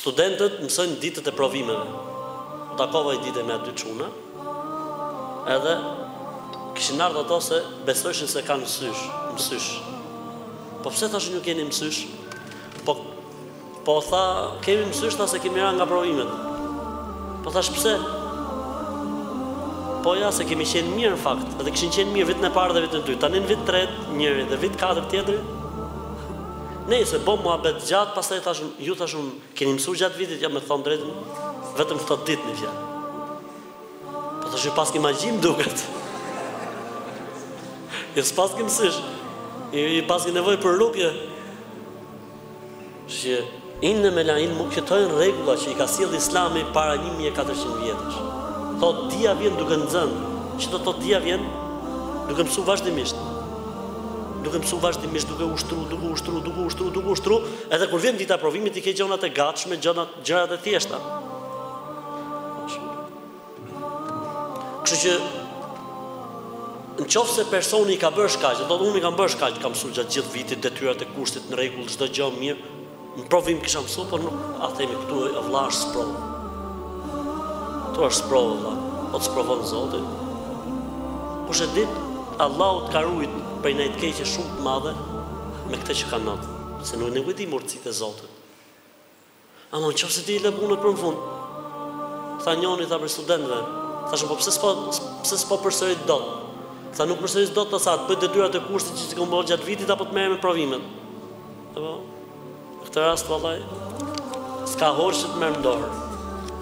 Studentët mësojnë ditët e provimeve. U takova një dite me dy çuna, edhe kishin ardhë ato se besojshin se kanë sysh, mësysh. Po pse thashë nuk jeni mësysh? Po, po tha, kemi mësysh, tha se kemi ra nga provimet. Po thashë pse? Po ja se kemi qenë mirë në fakt, edhe kishin qenë mirë vitën e parë dhe vitën e dytë. Tani në vit tretë njëri dhe vit katër tjetri, Nejse, bëmë muhabet gjatë, pastaj thashë, ju thashëm, keni mësu gjatë vitit, ja jo, me thënë drejtën, vetëm këto ditë në fjalë. Po thashë ju paskeni magji më duket. Ja jo, s'paskeni mësysh, ju paskeni nevojë për rukje. Shqe, Innemel ilmu këto janë rregulla që i ka sjellë Islami para një mijë e katërqind vjetësh. Thotë dija vjen duke nxënë, ç'do të thotë dija vjen duke mësu vazhdimisht. Duke mësu vazhdimisht, duke ushtru, duke ushtru, duke ushtru, duke ushtru, edhe kur vjen dita e provimit i ke gjënat e gatshme, gjënat, gjërat e thjeshta. Kështu që në qoftë se personi i ka bërë shkaqet, dhe thotë unë i kam bërë shkaqet, kam mësu gjatë gjithë vitit, detyrat e kursit në rregull, çdo gjë mirë, në provim kisha mësu, por nuk, atëherë themi këtu o vlla është sprovë. Këtu është sprovë, vlla, po të sprovon Zoti. Kushedi, Allahu të ka rujt prej naj të keqe shumë të madhe, me këtë që ka nëtë, se nuk e di urtësitë e Zotit. Ama në qoftë se ti i le punët për në fund, tha njëri tha prej studentëve, thashë po pse s'po pse s'po përsërit dot? Tha nuk përsëris dot tha sa të bëj detyrat e kursit që s'i kam bërë gjatë vitit apo të merrem me provimet. E po në këtë rast vallai s'ka hoxhë që të merr në dorë.